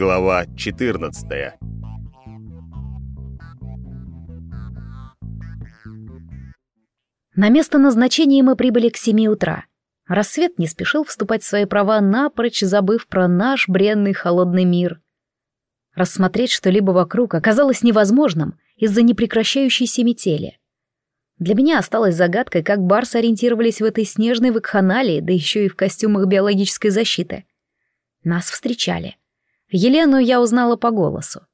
Глава 14. На место назначения мы прибыли к семи утра. Рассвет не спешил вступать в свои права, напрочь забыв про наш бренный холодный мир. Рассмотреть что-либо вокруг оказалось невозможным из-за непрекращающейся метели. Для меня осталось загадкой, как барсы ориентировались в этой снежной вакханалии, да еще и в костюмах биологической защиты. Нас встречали. Елену я узнала по голосу.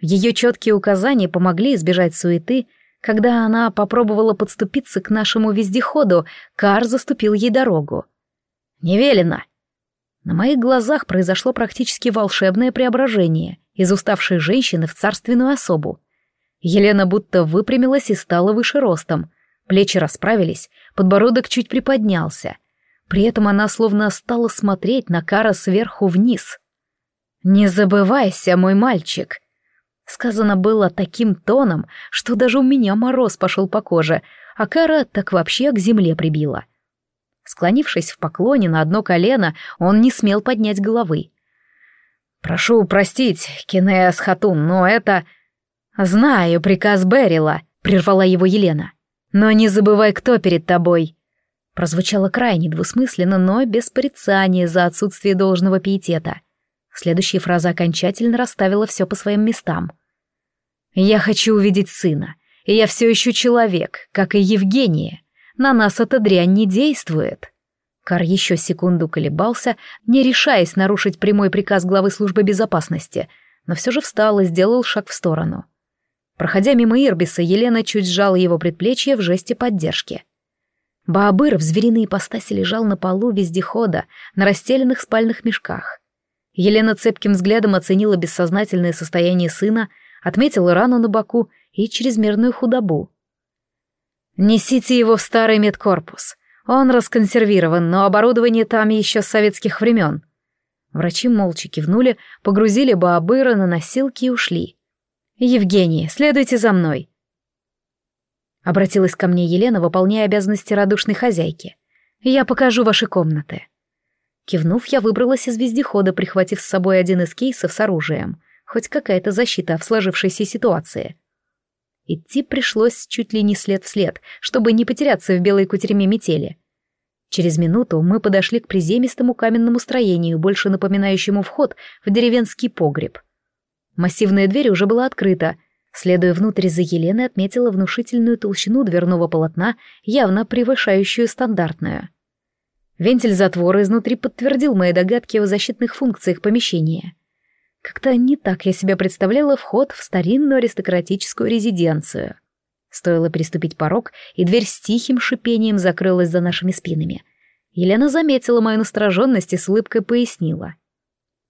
Ее четкие указания помогли избежать суеты, когда она попробовала подступиться к нашему вездеходу, Кар заступил ей дорогу. «Невелено!» На моих глазах произошло практически волшебное преображение из уставшей женщины в царственную особу. Елена будто выпрямилась и стала выше ростом. Плечи расправились, подбородок чуть приподнялся. При этом она словно стала смотреть на Кара сверху вниз. «Не забывайся, мой мальчик!» Сказано было таким тоном, что даже у меня мороз пошел по коже, а Кара так вообще к земле прибила. Склонившись в поклоне на одно колено, он не смел поднять головы. «Прошу простить, Кинеас Хатун, но это...» «Знаю приказ Берила», — прервала его Елена. «Но не забывай, кто перед тобой». Прозвучало крайне двусмысленно, но без порицания за отсутствие должного пиетета. Следующая фраза окончательно расставила все по своим местам. «Я хочу увидеть сына, и я все еще человек, как и Евгения. На нас эта дрянь не действует». Кар еще секунду колебался, не решаясь нарушить прямой приказ главы службы безопасности, но все же встал и сделал шаг в сторону. Проходя мимо Ирбиса, Елена чуть сжала его предплечье в жесте поддержки. Баабыр в звериной ипостаси лежал на полу вездехода, на расстеленных спальных мешках. Елена цепким взглядом оценила бессознательное состояние сына, отметила рану на боку и чрезмерную худобу. «Несите его в старый медкорпус. Он расконсервирован, но оборудование там еще с советских времен». Врачи молча кивнули, погрузили Баабыра на носилки и ушли. «Евгений, следуйте за мной!» Обратилась ко мне Елена, выполняя обязанности радушной хозяйки. «Я покажу ваши комнаты». Кивнув, я выбралась из вездехода, прихватив с собой один из кейсов с оружием. Хоть какая-то защита в сложившейся ситуации. Идти пришлось чуть ли не след в след, чтобы не потеряться в белой кутерьме метели. Через минуту мы подошли к приземистому каменному строению, больше напоминающему вход в деревенский погреб — Массивная дверь уже была открыта. Следуя внутрь за Еленой, отметила внушительную толщину дверного полотна, явно превышающую стандартную. Вентиль затвора изнутри подтвердил мои догадки о защитных функциях помещения. Как-то не так я себе представляла вход в старинную аристократическую резиденцию. Стоило переступить порог, и дверь с тихим шипением закрылась за нашими спинами. Елена заметила мою настороженность и с улыбкой пояснила.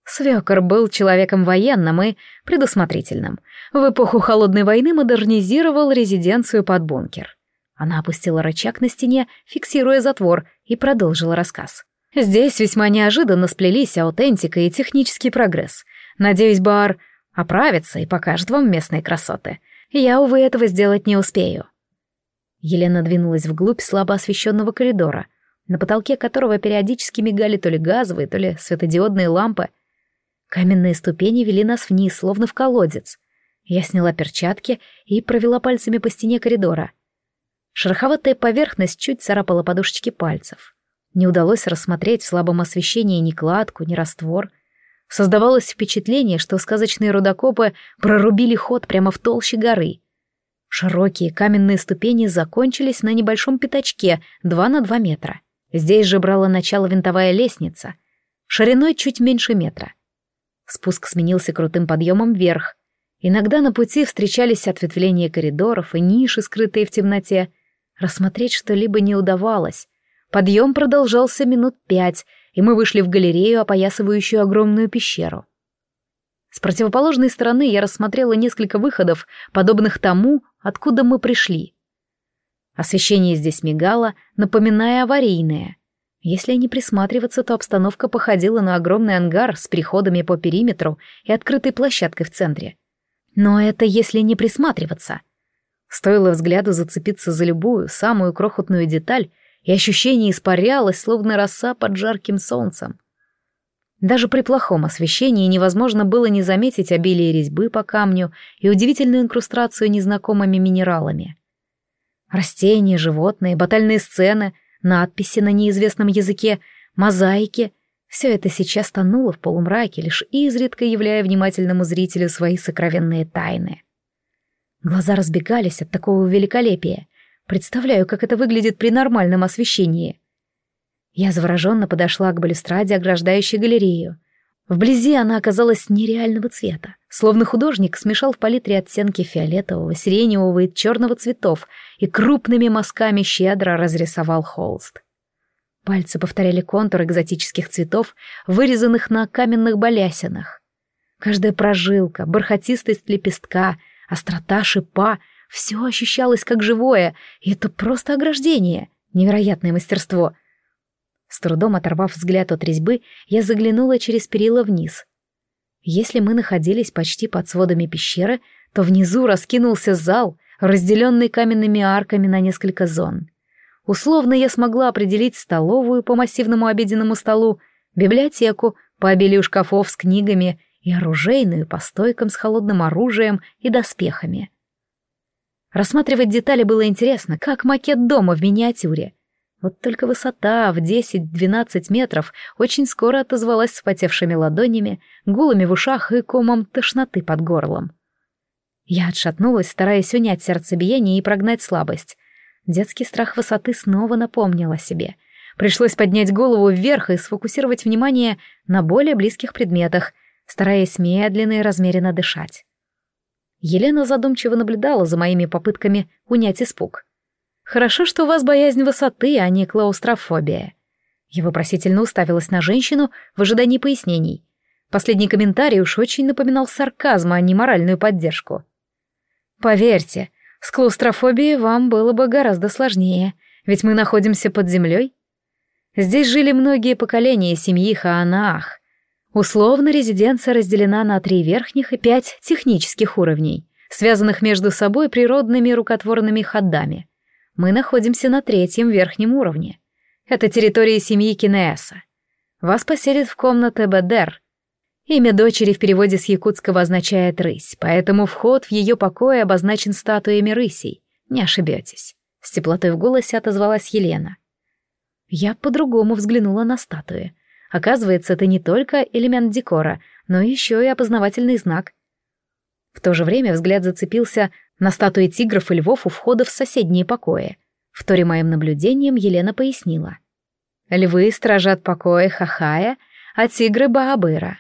Свекор был человеком военным и предусмотрительным. В эпоху Холодной войны модернизировал резиденцию под бункер. Она опустила рычаг на стене, фиксируя затвор, и продолжила рассказ. Здесь весьма неожиданно сплелись аутентика и технический прогресс. Надеюсь, Бар оправится и покажет вам местные красоты. Я, увы, этого сделать не успею. Елена двинулась вглубь слабо освещенного коридора, на потолке которого периодически мигали то ли газовые, то ли светодиодные лампы — Каменные ступени вели нас вниз, словно в колодец. Я сняла перчатки и провела пальцами по стене коридора. Шероховатая поверхность чуть царапала подушечки пальцев. Не удалось рассмотреть в слабом освещении ни кладку, ни раствор. Создавалось впечатление, что сказочные рудокопы прорубили ход прямо в толще горы. Широкие каменные ступени закончились на небольшом пятачке, два на два метра. Здесь же брала начало винтовая лестница, шириной чуть меньше метра. Спуск сменился крутым подъемом вверх. Иногда на пути встречались ответвления коридоров и ниши, скрытые в темноте. Рассмотреть что-либо не удавалось. Подъем продолжался минут пять, и мы вышли в галерею, опоясывающую огромную пещеру. С противоположной стороны я рассмотрела несколько выходов, подобных тому, откуда мы пришли. Освещение здесь мигало, напоминая аварийное. Если не присматриваться, то обстановка походила на огромный ангар с переходами по периметру и открытой площадкой в центре. Но это если не присматриваться. Стоило взгляду зацепиться за любую, самую крохотную деталь, и ощущение испарялось, словно роса под жарким солнцем. Даже при плохом освещении невозможно было не заметить обилие резьбы по камню и удивительную инкрустрацию незнакомыми минералами. Растения, животные, батальные сцены, надписи на неизвестном языке, мозаики — все это сейчас тонуло в полумраке, лишь изредка являя внимательному зрителю свои сокровенные тайны. Глаза разбегались от такого великолепия. Представляю, как это выглядит при нормальном освещении. Я завороженно подошла к балюстраде, ограждающей галерею. Вблизи она оказалась нереального цвета, словно художник смешал в палитре оттенки фиолетового, сиреневого и черного цветов и крупными мазками щедро разрисовал холст. Пальцы повторяли контур экзотических цветов, вырезанных на каменных балясинах. Каждая прожилка, бархатистость лепестка, острота шипа — все ощущалось как живое, и это просто ограждение, невероятное мастерство. С трудом оторвав взгляд от резьбы, я заглянула через перила вниз. Если мы находились почти под сводами пещеры, то внизу раскинулся зал, разделенный каменными арками на несколько зон — Условно я смогла определить столовую по массивному обеденному столу, библиотеку по обилию шкафов с книгами и оружейную по стойкам с холодным оружием и доспехами. Рассматривать детали было интересно, как макет дома в миниатюре. Вот только высота в 10-12 метров очень скоро отозвалась вспотевшими ладонями, гулами в ушах и комом тошноты под горлом. Я отшатнулась, стараясь унять сердцебиение и прогнать слабость. Детский страх высоты снова напомнил о себе. Пришлось поднять голову вверх и сфокусировать внимание на более близких предметах, стараясь медленно и размеренно дышать. Елена задумчиво наблюдала за моими попытками унять испуг. «Хорошо, что у вас боязнь высоты, а не клаустрофобия». Я вопросительно уставилась на женщину в ожидании пояснений. Последний комментарий уж очень напоминал сарказм, а не моральную поддержку. «Поверьте, с клаустрофобией вам было бы гораздо сложнее, ведь мы находимся под землей. Здесь жили многие поколения семьи Хаанаах. Условно резиденция разделена на три верхних и пять технических уровней, связанных между собой природными рукотворными ходами. Мы находимся на третьем верхнем уровне. Это территория семьи Кинеаса. Вас поселят в комнате Бедер, Имя дочери в переводе с якутского означает «рысь», поэтому вход в ее покой обозначен статуями рысей. Не ошибетесь. С теплотой в голосе отозвалась Елена. Я по-другому взглянула на статуи. Оказывается, это не только элемент декора, но еще и опознавательный знак. В то же время взгляд зацепился на статуи тигров и львов у входа в соседние покои. В торе моим наблюдением Елена пояснила. Львы стражат покои Хахая, а тигры — Баабыра.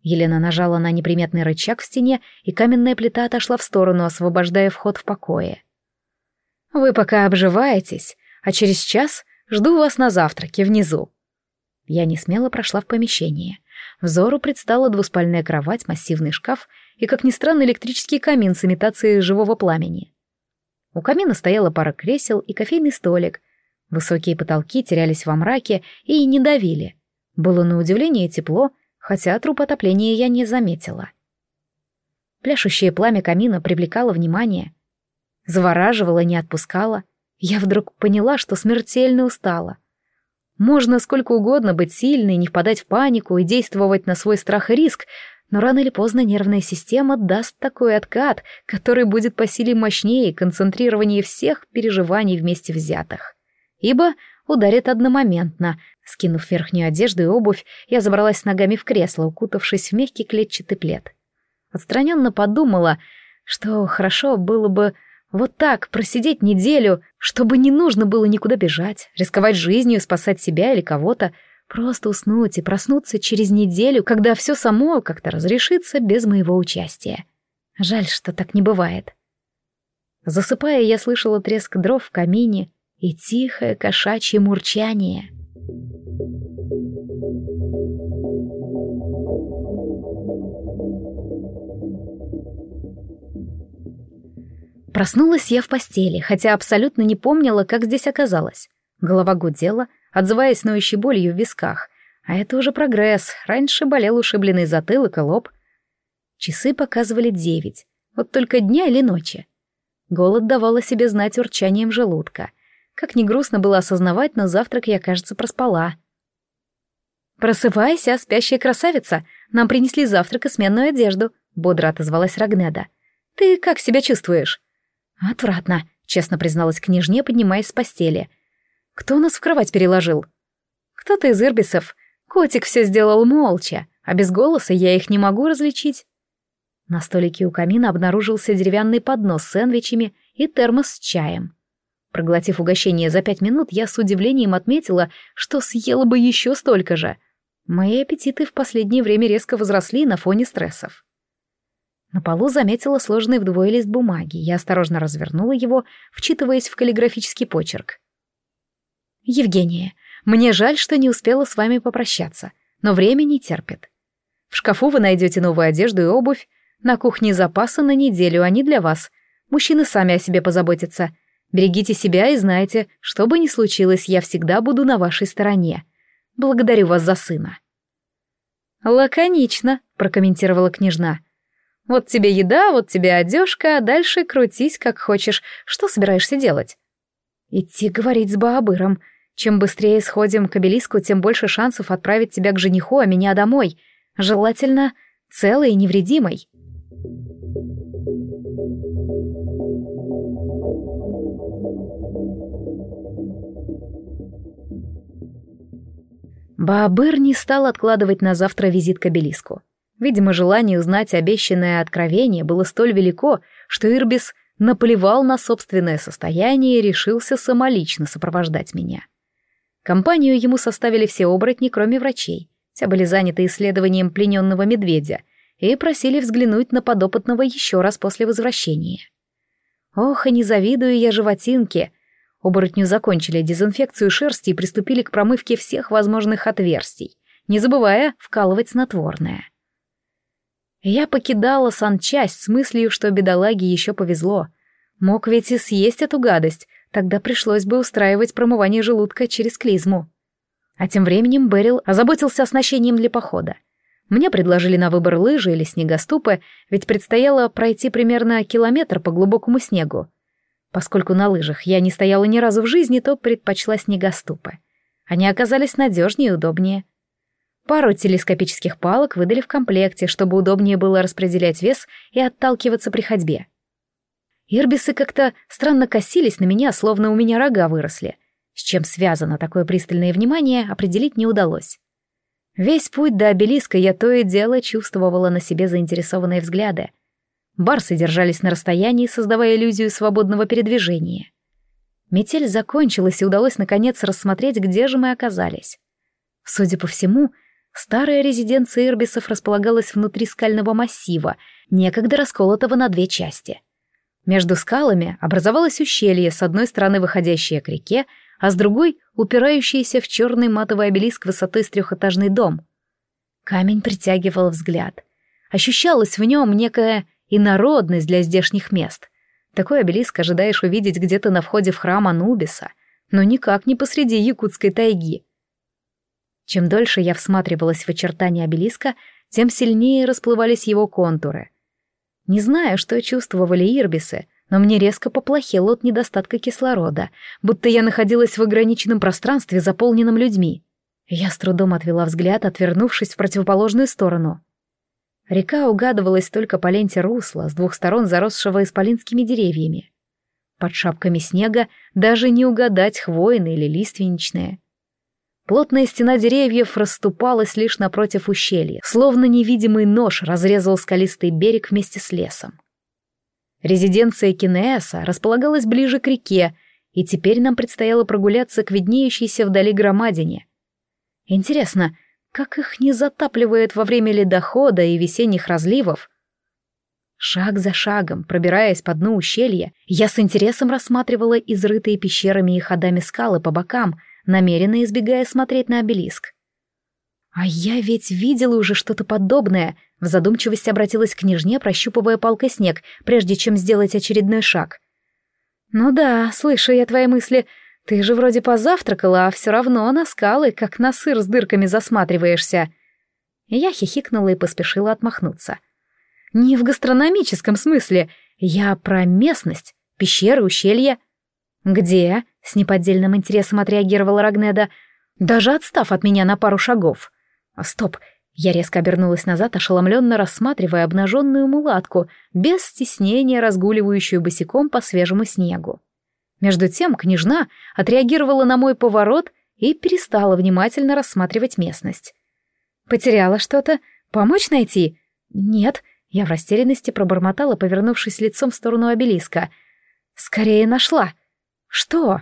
Елена нажала на неприметный рычаг в стене, и каменная плита отошла в сторону, освобождая вход в покое. «Вы пока обживаетесь, а через час жду вас на завтраке внизу». Я не смело прошла в помещение. Взору предстала двуспальная кровать, массивный шкаф и, как ни странно, электрический камин с имитацией живого пламени. У камина стояла пара кресел и кофейный столик. Высокие потолки терялись во мраке и не давили. Было на удивление тепло, хотя труп отопления я не заметила. Пляшущее пламя камина привлекало внимание, завораживало, не отпускало. Я вдруг поняла, что смертельно устала. Можно сколько угодно быть сильной, не впадать в панику и действовать на свой страх и риск, но рано или поздно нервная система даст такой откат, который будет по силе мощнее концентрирования всех переживаний вместе взятых. Ибо ударит одномоментно, Скинув верхнюю одежду и обувь, я забралась ногами в кресло, укутавшись в мягкий клетчатый плед. Отстраненно подумала, что хорошо было бы вот так просидеть неделю, чтобы не нужно было никуда бежать, рисковать жизнью, спасать себя или кого-то, просто уснуть и проснуться через неделю, когда все само как-то разрешится без моего участия. Жаль, что так не бывает. Засыпая, я слышала треск дров в камине и тихое кошачье мурчание — Проснулась я в постели, хотя абсолютно не помнила, как здесь оказалась. Голова гудела, отзываясь ноющей болью в висках. А это уже прогресс. Раньше болел ушибленный затылок и лоб. Часы показывали девять. Вот только дня или ночи. Голод давал о себе знать урчанием желудка. Как ни грустно было осознавать, но завтрак я, кажется, проспала. «Просыпайся, спящая красавица! Нам принесли завтрак и сменную одежду», — бодро отозвалась Рагнеда. «Ты как себя чувствуешь?» «Отвратно», — честно призналась княжне, поднимаясь с постели. «Кто нас в кровать переложил?» «Кто-то из ирбисов. Котик все сделал молча, а без голоса я их не могу различить». На столике у камина обнаружился деревянный поднос с сэндвичами и термос с чаем. Проглотив угощение за пять минут, я с удивлением отметила, что съела бы еще столько же. Мои аппетиты в последнее время резко возросли на фоне стрессов. На полу заметила сложенный вдвое лист бумаги. Я осторожно развернула его, вчитываясь в каллиграфический почерк. «Евгения, мне жаль, что не успела с вами попрощаться, но время не терпит. В шкафу вы найдете новую одежду и обувь, на кухне запасы на неделю, они для вас. Мужчины сами о себе позаботятся. Берегите себя и знайте, что бы ни случилось, я всегда буду на вашей стороне. Благодарю вас за сына». «Лаконично», — прокомментировала княжна. «Вот тебе еда, вот тебе одежка, а дальше крутись как хочешь. Что собираешься делать?» «Идти говорить с Баабыром. Чем быстрее сходим к обелиску, тем больше шансов отправить тебя к жениху, а меня домой. Желательно целой и невредимой». Баабыр не стал откладывать на завтра визит к обелиску. Видимо, желание узнать обещанное откровение было столь велико, что Ирбис наплевал на собственное состояние и решился самолично сопровождать меня. Компанию ему составили все оборотни, кроме врачей. Все были заняты исследованием плененного медведя и просили взглянуть на подопытного еще раз после возвращения. Ох, и не завидую я животинке — Оборотню закончили дезинфекцию шерсти и приступили к промывке всех возможных отверстий, не забывая вкалывать снотворное. Я покидала санчасть с мыслью, что бедолаге еще повезло. Мог ведь и съесть эту гадость, тогда пришлось бы устраивать промывание желудка через клизму. А тем временем Берил озаботился оснащением для похода. Мне предложили на выбор лыжи или снегоступы, ведь предстояло пройти примерно километр по глубокому снегу. Поскольку на лыжах я не стояла ни разу в жизни, то предпочла снегоступы. Они оказались надежнее и удобнее. Пару телескопических палок выдали в комплекте, чтобы удобнее было распределять вес и отталкиваться при ходьбе. Ирбисы как-то странно косились на меня, словно у меня рога выросли. С чем связано такое пристальное внимание, определить не удалось. Весь путь до обелиска я то и дело чувствовала на себе заинтересованные взгляды — Барсы держались на расстоянии, создавая иллюзию свободного передвижения. Метель закончилась, и удалось наконец рассмотреть, где же мы оказались. Судя по всему, старая резиденция Ирбисов располагалась внутри скального массива, некогда расколотого на две части. Между скалами образовалось ущелье, с одной стороны выходящее к реке, а с другой — упирающееся в черный матовый обелиск высотой с трехэтажный дом. Камень притягивал взгляд. Ощущалась в нем некая и народность для здешних мест. Такой обелиск ожидаешь увидеть где-то на входе в храм Анубиса, но никак не посреди якутской тайги. Чем дольше я всматривалась в очертания обелиска, тем сильнее расплывались его контуры. Не знаю, что чувствовали ирбисы, но мне резко поплохело от недостатка кислорода, будто я находилась в ограниченном пространстве, заполненном людьми. Я с трудом отвела взгляд, отвернувшись в противоположную сторону. Река угадывалась только по ленте русла, с двух сторон заросшего исполинскими деревьями. Под шапками снега даже не угадать хвойные или лиственничные. Плотная стена деревьев расступалась лишь напротив ущелья, словно невидимый нож разрезал скалистый берег вместе с лесом. Резиденция Кинеаса располагалась ближе к реке, и теперь нам предстояло прогуляться к виднеющейся вдали громадине. Интересно, как их не затапливает во время ледохода и весенних разливов? Шаг за шагом, пробираясь по дну ущелья, я с интересом рассматривала изрытые пещерами и ходами скалы по бокам, намеренно избегая смотреть на обелиск. А я ведь видела уже что-то подобное, в задумчивости обратилась к княжне, прощупывая палкой снег, прежде чем сделать очередной шаг. «Ну да, слышу я твои мысли», ты же вроде позавтракала, а все равно на скалы, как на сыр с дырками засматриваешься. Я хихикнула и поспешила отмахнуться. Не в гастрономическом смысле, я про местность, пещеры, ущелья. Где? С неподдельным интересом отреагировала Рагнеда, даже отстав от меня на пару шагов. Стоп! Я резко обернулась назад, ошеломленно рассматривая обнаженную мулатку, без стеснения разгуливающую босиком по свежему снегу. Между тем княжна отреагировала на мой поворот и перестала внимательно рассматривать местность. «Потеряла что-то? Помочь найти?» «Нет», — я в растерянности пробормотала, повернувшись лицом в сторону обелиска. «Скорее нашла». «Что?»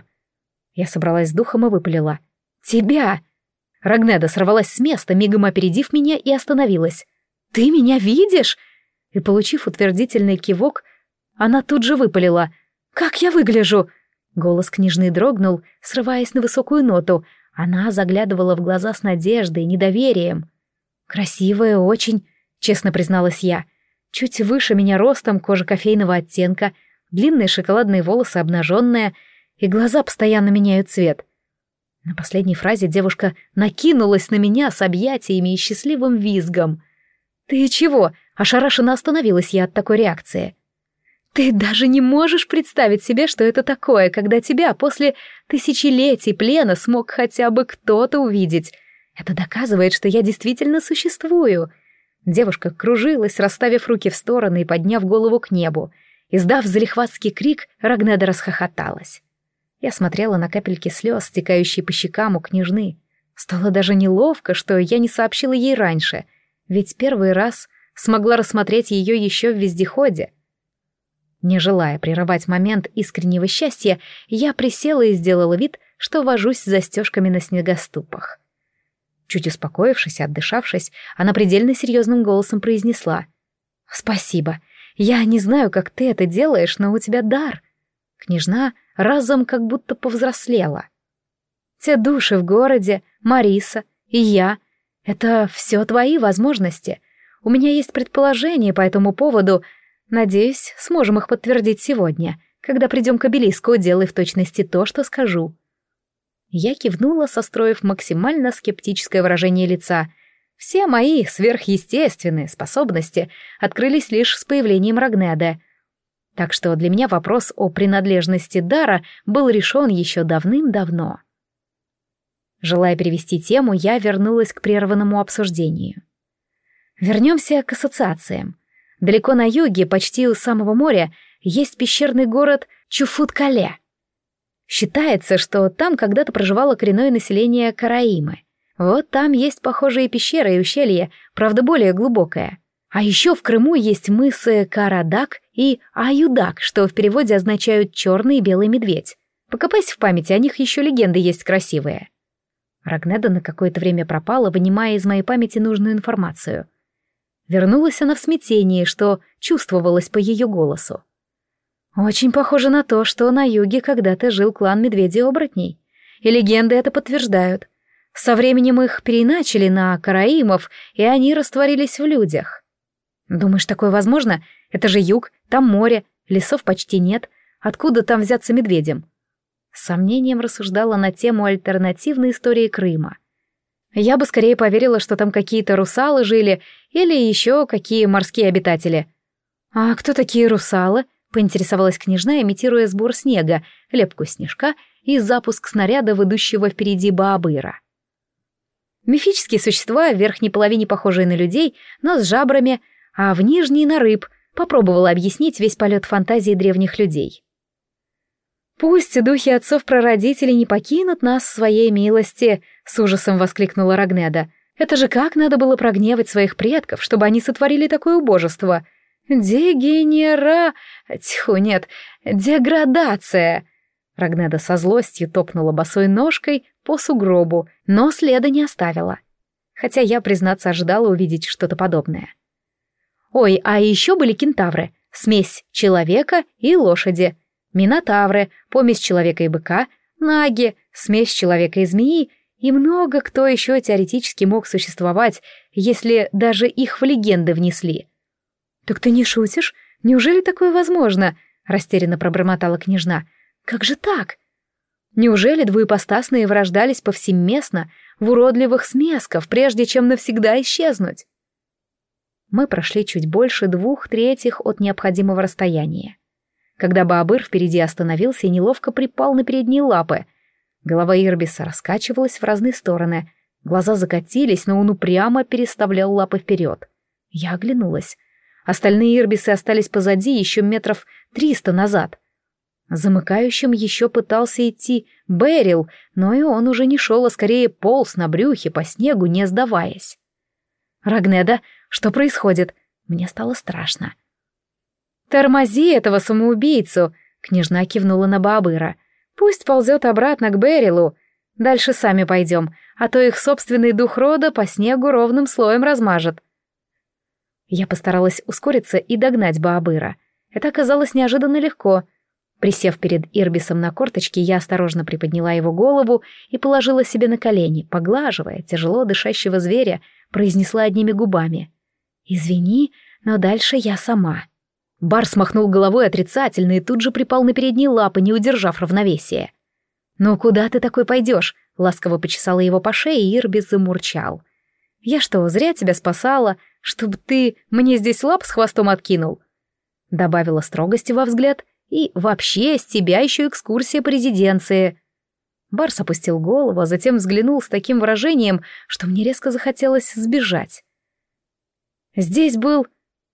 Я собралась с духом и выпалила. «Тебя!» Рагнеда сорвалась с места, мигом опередив меня и остановилась. «Ты меня видишь?» И, получив утвердительный кивок, она тут же выпалила. «Как я выгляжу?» Голос княжны дрогнул, срываясь на высокую ноту. Она заглядывала в глаза с надеждой и недоверием. «Красивая очень», — честно призналась я. Чуть выше меня ростом, кожа кофейного оттенка, длинные шоколадные волосы обнаженные, и глаза постоянно меняют цвет. На последней фразе девушка накинулась на меня с объятиями и счастливым визгом. «Ты чего?» — ошарашенно остановилась я от такой реакции. Ты даже не можешь представить себе, что это такое, когда тебя после тысячелетий плена смог хотя бы кто-то увидеть. Это доказывает, что я действительно существую. Девушка кружилась, расставив руки в стороны и подняв голову к небу. Издав залихватский крик, Рагнеда расхохоталась. Я смотрела на капельки слез, стекающие по щекам у княжны. Стало даже неловко, что я не сообщила ей раньше, ведь первый раз смогла рассмотреть ее еще в вездеходе — не желая прерывать момент искреннего счастья, я присела и сделала вид, что вожусь с застежками на снегоступах. Чуть успокоившись и отдышавшись, она предельно серьезным голосом произнесла. «Спасибо. Я не знаю, как ты это делаешь, но у тебя дар». Княжна разом как будто повзрослела. «Те души в городе, Мариса и я — это все твои возможности. У меня есть предположение по этому поводу — Надеюсь, сможем их подтвердить сегодня. Когда придем к обелиску, делай в точности то, что скажу». Я кивнула, состроив максимально скептическое выражение лица. Все мои сверхъестественные способности открылись лишь с появлением Рагнеда. Так что для меня вопрос о принадлежности дара был решен еще давным-давно. Желая перевести тему, я вернулась к прерванному обсуждению. Вернемся к ассоциациям. Далеко на юге, почти у самого моря, есть пещерный город Чуфут-Кале. Считается, что там когда-то проживало коренное население Караимы. Вот там есть похожие пещеры и ущелья, правда более глубокое. А еще в Крыму есть мысы Карадак и Аюдак, что в переводе означают «черный и белый медведь». Покопайся в памяти, о них еще легенды есть красивые. Рагнеда на какое-то время пропала, вынимая из моей памяти нужную информацию. Вернулась она в смятении, что чувствовалось по ее голосу. Очень похоже на то, что на юге когда-то жил клан медведей-оборотней. И легенды это подтверждают. Со временем их переначали на караимов, и они растворились в людях. Думаешь, такое возможно? Это же юг, там море, лесов почти нет. Откуда там взяться медведям? С сомнением рассуждала на тему альтернативной истории Крыма. Я бы скорее поверила, что там какие-то русалы жили или еще какие морские обитатели. «А кто такие русалы?» — поинтересовалась княжна, имитируя сбор снега, лепку снежка и запуск снаряда, ведущего впереди Баабыра. Мифические существа в верхней половине похожие на людей, но с жабрами, а в нижней — на рыб, попробовала объяснить весь полет фантазии древних людей. «Пусть духи отцов-прародителей не покинут нас в своей милости», — с ужасом воскликнула Рагнеда. «Это же как надо было прогневать своих предков, чтобы они сотворили такое убожество? Дегенера... Тьфу, нет, деградация!» Рагнеда со злостью топнула босой ножкой по сугробу, но следа не оставила. Хотя я, признаться, ожидала увидеть что-то подобное. Ой, а еще были кентавры, смесь человека и лошади — Минотавры, помесь человека и быка, наги, смесь человека и змеи и много кто еще теоретически мог существовать, если даже их в легенды внесли. «Так ты не шутишь? Неужели такое возможно?» — растерянно пробормотала княжна. «Как же так?» Неужели двуепостасные врождались повсеместно в уродливых смесков, прежде чем навсегда исчезнуть? Мы прошли чуть больше двух третьих от необходимого расстояния когда Баабыр впереди остановился и неловко припал на передние лапы. Голова Ирбиса раскачивалась в разные стороны. Глаза закатились, но он упрямо переставлял лапы вперед. Я оглянулась. Остальные ирбисы остались позади еще метров триста назад. Замыкающим еще пытался идти Берил, но и он уже не шел, а скорее полз на брюхе по снегу, не сдаваясь. «Рагнеда, что происходит?» Мне стало страшно. «Тормози этого самоубийцу!» — княжна кивнула на Баабыра. «Пусть ползет обратно к Берилу. Дальше сами пойдем, а то их собственный дух рода по снегу ровным слоем размажет». Я постаралась ускориться и догнать Баабыра. Это оказалось неожиданно легко. Присев перед Ирбисом на корточке, я осторожно приподняла его голову и положила себе на колени, поглаживая тяжело дышащего зверя, произнесла одними губами. «Извини, но дальше я сама». Бар смахнул головой отрицательно и тут же припал на передние лапы, не удержав равновесия. «Ну куда ты такой пойдешь?» — ласково почесала его по шее, и Ирбис замурчал. «Я что, зря тебя спасала? чтобы ты мне здесь лап с хвостом откинул. Добавила строгости во взгляд, и вообще с тебя еще экскурсия по резиденции. Барс опустил голову, а затем взглянул с таким выражением, что мне резко захотелось сбежать. Здесь был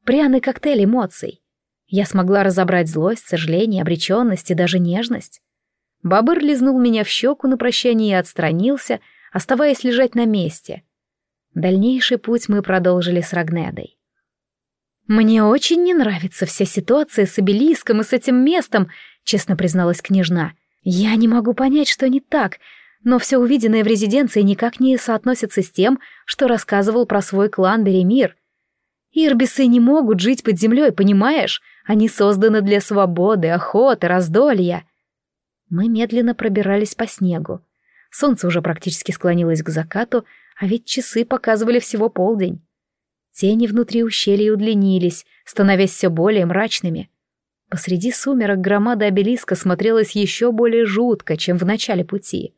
пряный коктейль эмоций. Я смогла разобрать злость, сожаление, обреченность и даже нежность. Бабыр лизнул меня в щеку на прощание и отстранился, оставаясь лежать на месте. Дальнейший путь мы продолжили с Рагнедой. «Мне очень не нравится вся ситуация с обелиском и с этим местом», — честно призналась княжна. «Я не могу понять, что не так, но все увиденное в резиденции никак не соотносится с тем, что рассказывал про свой клан Беремир. Ирбисы не могут жить под землей, понимаешь? Они созданы для свободы, охоты, раздолья». Мы медленно пробирались по снегу. Солнце уже практически склонилось к закату, а ведь часы показывали всего полдень. Тени внутри ущелья удлинились, становясь все более мрачными. Посреди сумерок громада обелиска смотрелась еще более жутко, чем в начале пути.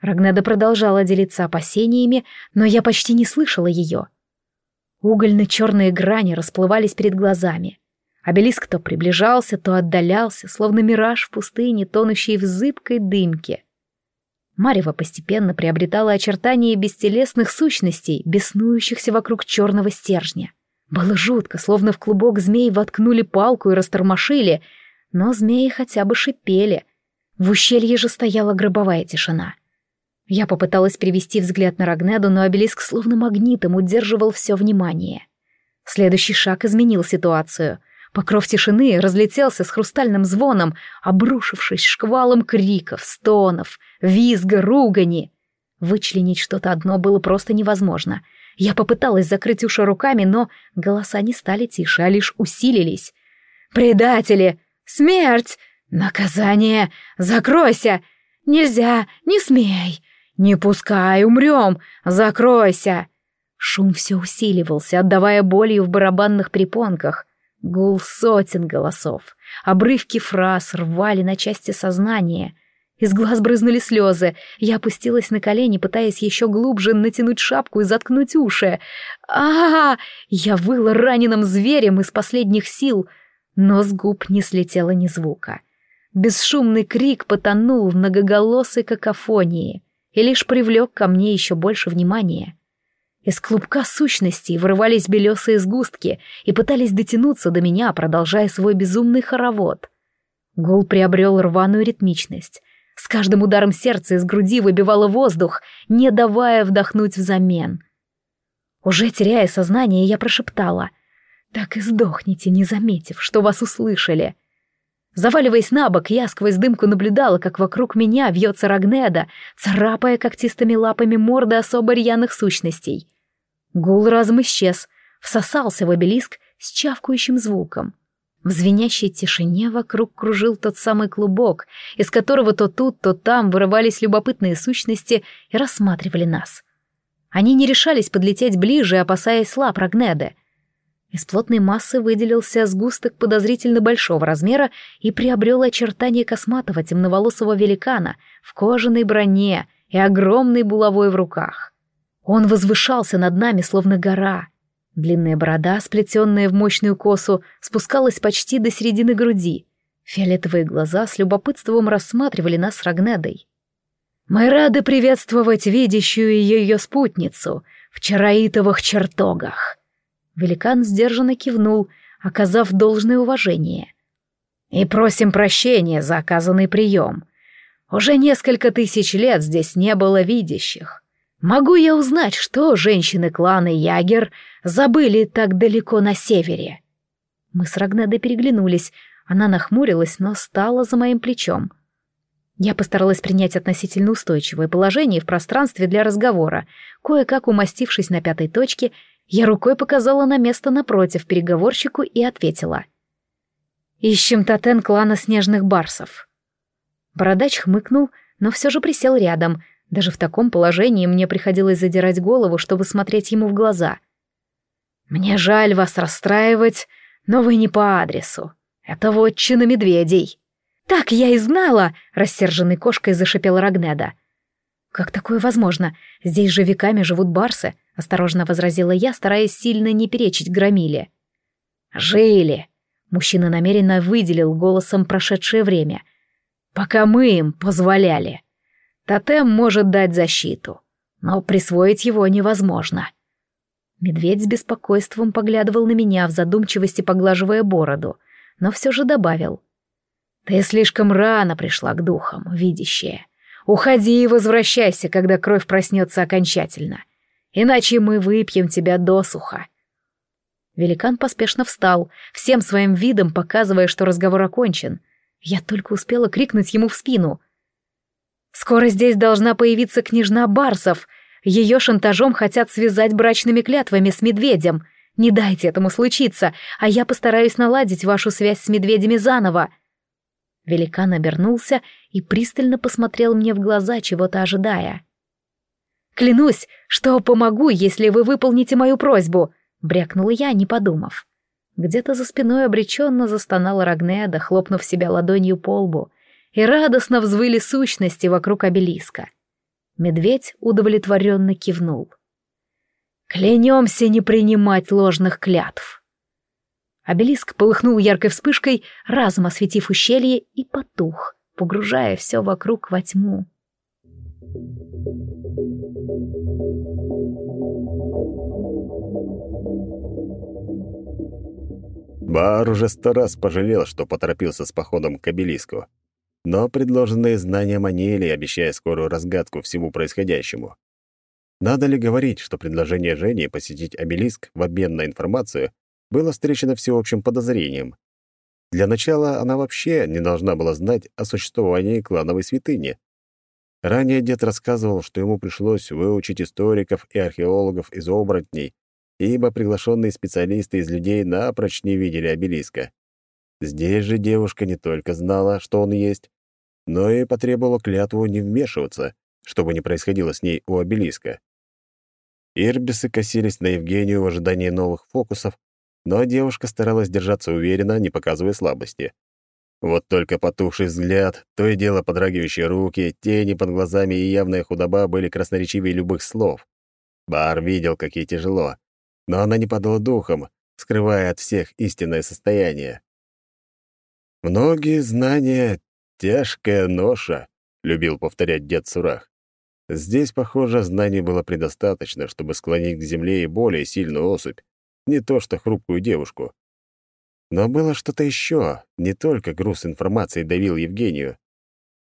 Рагнеда продолжала делиться опасениями, но я почти не слышала ее. Угольно-черные грани расплывались перед глазами. Обелиск то приближался, то отдалялся, словно мираж в пустыне, тонущий в зыбкой дымке. Марева постепенно приобретала очертания бестелесных сущностей, беснующихся вокруг черного стержня. Было жутко, словно в клубок змей воткнули палку и растормошили, но змеи хотя бы шипели. В ущелье же стояла гробовая тишина. Я попыталась привести взгляд на Рагнеду, но обелиск словно магнитом удерживал все внимание. Следующий шаг изменил ситуацию — Покров тишины разлетелся с хрустальным звоном, обрушившись шквалом криков, стонов, визга, ругани. Вычленить что-то одно было просто невозможно. Я попыталась закрыть уши руками, но голоса не стали тише, а лишь усилились. «Предатели! Смерть! Наказание! Закройся! Нельзя! Не смей! Не пускай! Умрем! Закройся!» Шум все усиливался, отдавая болью в барабанных препонках. Гул сотен голосов, обрывки фраз рвали на части сознания. Из глаз брызнули слезы. Я опустилась на колени, пытаясь еще глубже натянуть шапку и заткнуть уши. -а, -а Я выла раненым зверем из последних сил, но с губ не слетело ни звука. Бесшумный крик потонул в многоголосой какофонии и лишь привлек ко мне еще больше внимания. Из клубка сущностей вырывались белесые сгустки и пытались дотянуться до меня, продолжая свой безумный хоровод. Гул приобрел рваную ритмичность. С каждым ударом сердца из груди выбивало воздух, не давая вдохнуть взамен. Уже теряя сознание, я прошептала. «Так и сдохните, не заметив, что вас услышали». Заваливаясь на бок, я сквозь дымку наблюдала, как вокруг меня вьется Рагнеда, царапая когтистыми лапами морды особо рьяных сущностей. Гул разом исчез, всосался в обелиск с чавкающим звуком. В звенящей тишине вокруг кружил тот самый клубок, из которого то тут, то там вырывались любопытные сущности и рассматривали нас. Они не решались подлететь ближе, опасаясь лап Рагнеды — из плотной массы выделился сгусток подозрительно большого размера и приобрел очертания косматого темноволосого великана в кожаной броне и огромной булавой в руках. Он возвышался над нами, словно гора. Длинная борода, сплетенная в мощную косу, спускалась почти до середины груди. Фиолетовые глаза с любопытством рассматривали нас с Рагнедой. Мы рады приветствовать видящую и ее спутницу в чароитовых чертогах. Великан сдержанно кивнул, оказав должное уважение. И просим прощения за оказанный прием. Уже несколько тысяч лет здесь не было видящих. Могу я узнать, что женщины клана Ягер забыли так далеко на севере? Мы с Рагнедой переглянулись. Она нахмурилась, но стала за моим плечом. Я постаралась принять относительно устойчивое положение в пространстве для разговора. Кое-как умастившись на пятой точке, я рукой показала на место напротив переговорщику и ответила. «Ищем тотен клана снежных барсов». Бородач хмыкнул, но все же присел рядом. Даже в таком положении мне приходилось задирать голову, чтобы смотреть ему в глаза. «Мне жаль вас расстраивать, но вы не по адресу. Это вотчина медведей». «Так я и знала!» — рассерженной кошкой зашипела Рагнеда. «Как такое возможно? Здесь же веками живут барсы», — осторожно возразила я, стараясь сильно не перечить громиле. «Жили!» — мужчина намеренно выделил голосом прошедшее время. «Пока мы им позволяли. Тотем может дать защиту, но присвоить его невозможно». Медведь с беспокойством поглядывал на меня, в задумчивости поглаживая бороду, но все же добавил. «Ты слишком рано пришла к духам, видящая. Уходи и возвращайся, когда кровь проснется окончательно. Иначе мы выпьем тебя досуха». Великан поспешно встал, всем своим видом показывая, что разговор окончен. Я только успела крикнуть ему в спину. «Скоро здесь должна появиться княжна Барсов. Ее шантажом хотят связать брачными клятвами с медведем. Не дайте этому случиться, а я постараюсь наладить вашу связь с медведями заново». Великан обернулся и пристально посмотрел мне в глаза, чего-то ожидая. «Клянусь, что помогу, если вы выполните мою просьбу», — брякнула я, не подумав. Где-то за спиной обреченно застонала Рагнеда, хлопнув себя ладонью по лбу, и радостно взвыли сущности вокруг обелиска. Медведь удовлетворенно кивнул. «Клянемся не принимать ложных клятв». Обелиск полыхнул яркой вспышкой, разом осветив ущелье, и потух, погружая все вокруг во тьму. Бар уже сто раз пожалел, что поторопился с походом к обелиску. Но предложенные знания манили, обещая скорую разгадку всему происходящему. Надо ли говорить, что предложение Жени посетить обелиск в обмен на информацию было встречено всеобщим подозрением. Для начала она вообще не должна была знать о существовании клановой святыни. Ранее дед рассказывал, что ему пришлось выучить историков и археологов из оборотней, ибо приглашенные специалисты из людей напрочь не видели обелиска. Здесь же девушка не только знала, что он есть, но и потребовала клятву не вмешиваться, чтобы не происходило с ней у обелиска. Ирбисы косились на Евгению в ожидании новых фокусов, но девушка старалась держаться уверенно, не показывая слабости. Вот только потухший взгляд, то и дело подрагивающие руки, тени под глазами и явная худоба были красноречивее любых слов. Бар видел, как ей тяжело, но она не падала духом, скрывая от всех истинное состояние. «Многие знания — тяжкая ноша», — любил повторять дед Сурах. Здесь, похоже, знаний было предостаточно, чтобы склонить к земле и более сильную особь не то что хрупкую девушку. Но было что-то еще, не только груз информации давил Евгению.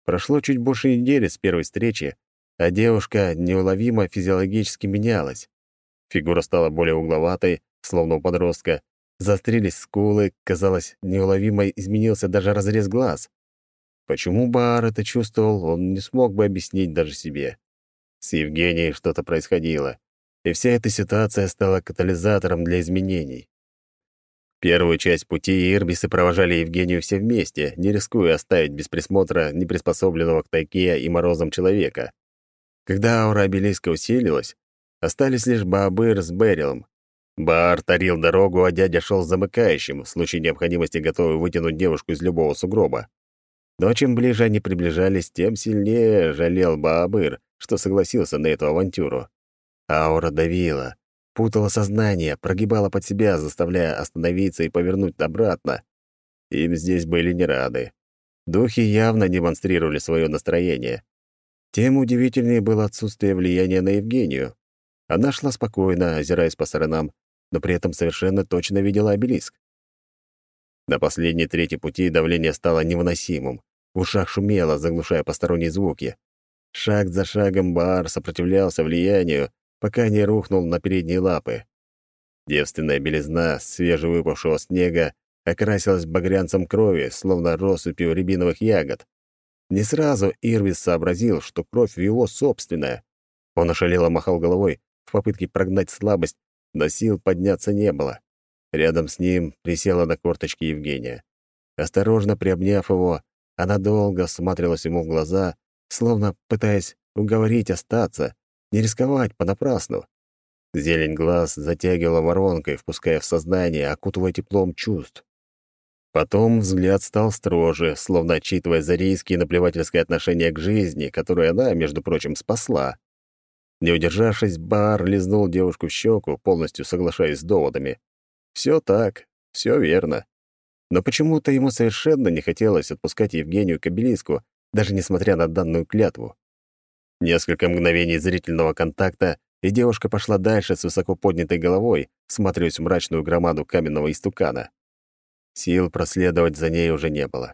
Прошло чуть больше недели с первой встречи, а девушка неуловимо физиологически менялась. Фигура стала более угловатой, словно у подростка. Заострились скулы, казалось, неуловимо изменился даже разрез глаз. Почему Бар это чувствовал, он не смог бы объяснить даже себе. С Евгенией что-то происходило и вся эта ситуация стала катализатором для изменений. Первую часть пути Ирбисы провожали Евгению все вместе, не рискуя оставить без присмотра неприспособленного к тайге и морозам человека. Когда аура обелиска усилилась, остались лишь Баабыр с Берилом. Баар тарил дорогу, а дядя шел замыкающим, в случае необходимости готовый вытянуть девушку из любого сугроба. Но чем ближе они приближались, тем сильнее жалел Баабыр, что согласился на эту авантюру. Аура давила, путала сознание, прогибала под себя, заставляя остановиться и повернуть обратно. Им здесь были не рады. Духи явно демонстрировали свое настроение. Тем удивительнее было отсутствие влияния на Евгению. Она шла спокойно, озираясь по сторонам, но при этом совершенно точно видела обелиск. На последней трети пути давление стало невыносимым. В ушах шумело, заглушая посторонние звуки. Шаг за шагом Баар сопротивлялся влиянию, пока не рухнул на передние лапы. Девственная белизна свежевыпавшего снега окрасилась багрянцем крови, словно россыпью рябиновых ягод. Не сразу Ирвис сообразил, что кровь его собственная. Он ошалело махал головой в попытке прогнать слабость, но сил подняться не было. Рядом с ним присела на корточки Евгения. Осторожно приобняв его, она долго всматривалась ему в глаза, словно пытаясь уговорить остаться, не рисковать понапрасну. Зелень глаз затягивала воронкой, впуская в сознание, окутывая теплом чувств. Потом взгляд стал строже, словно отчитывая за риски и наплевательское отношение к жизни, которое она, между прочим, спасла. Не удержавшись, Бар лизнул девушку в щеку, полностью соглашаясь с доводами. Все так, все верно. Но почему-то ему совершенно не хотелось отпускать Евгению к обелиску, даже несмотря на данную клятву. Несколько мгновений зрительного контакта, и девушка пошла дальше с высоко поднятой головой, всматриваясь в мрачную громаду каменного истукана. Сил проследовать за ней уже не было.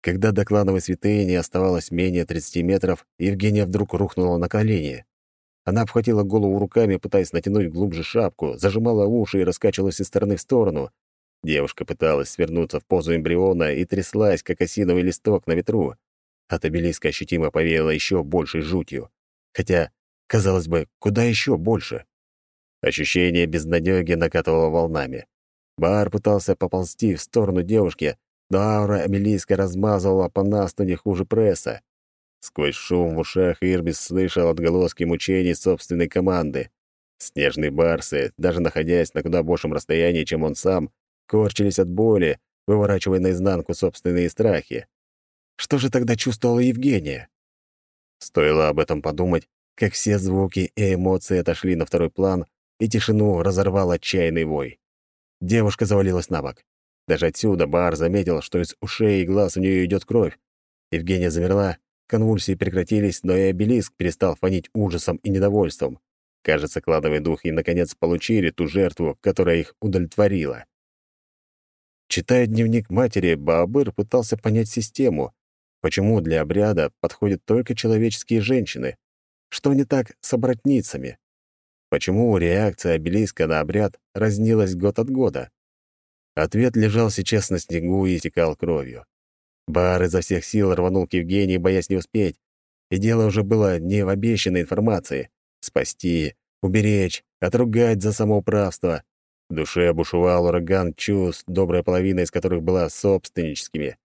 Когда до клановой святыни оставалось менее 30 метров, Евгения вдруг рухнула на колени. Она обхватила голову руками, пытаясь натянуть глубже шапку, зажимала уши и раскачивалась из стороны в сторону. Девушка пыталась свернуться в позу эмбриона и тряслась, как осиновый листок на ветру. От обелиска ощутимо повеяло еще большей жутью. Хотя, казалось бы, куда еще больше? Ощущение безнадёги накатывало волнами. Бар пытался поползти в сторону девушки, но аура обелиска размазывала по насту не хуже пресса. Сквозь шум в ушах Ирбис слышал отголоски мучений собственной команды. Снежные барсы, даже находясь на куда большем расстоянии, чем он сам, корчились от боли, выворачивая наизнанку собственные страхи. Что же тогда чувствовала Евгения? Стоило об этом подумать, как все звуки и эмоции отошли на второй план, и тишину разорвал отчаянный вой. Девушка завалилась на бок. Даже отсюда Бар заметил, что из ушей и глаз у нее идет кровь. Евгения замерла, Конвульсии прекратились, но и обелиск перестал фонить ужасом и недовольством. Кажется, кладовые духи наконец получили ту жертву, которая их удовлетворила. Читая дневник матери, Баабыр пытался понять систему, почему для обряда подходят только человеческие женщины. Что не так с обратницами? Почему реакция обелиска на обряд разнилась год от года? Ответ лежал сейчас на снегу и истекал кровью. Бар изо всех сил рванул к Евгении, боясь не успеть. И дело уже было не в обещанной информации. Спасти, уберечь, отругать за самоуправство. В душе бушевал ураган чувств, добрая половина из которых была собственническими.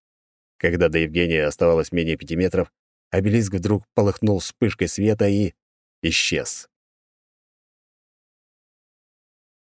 Когда до Евгения оставалось менее пяти метров, обелиск вдруг полыхнул вспышкой света и... исчез.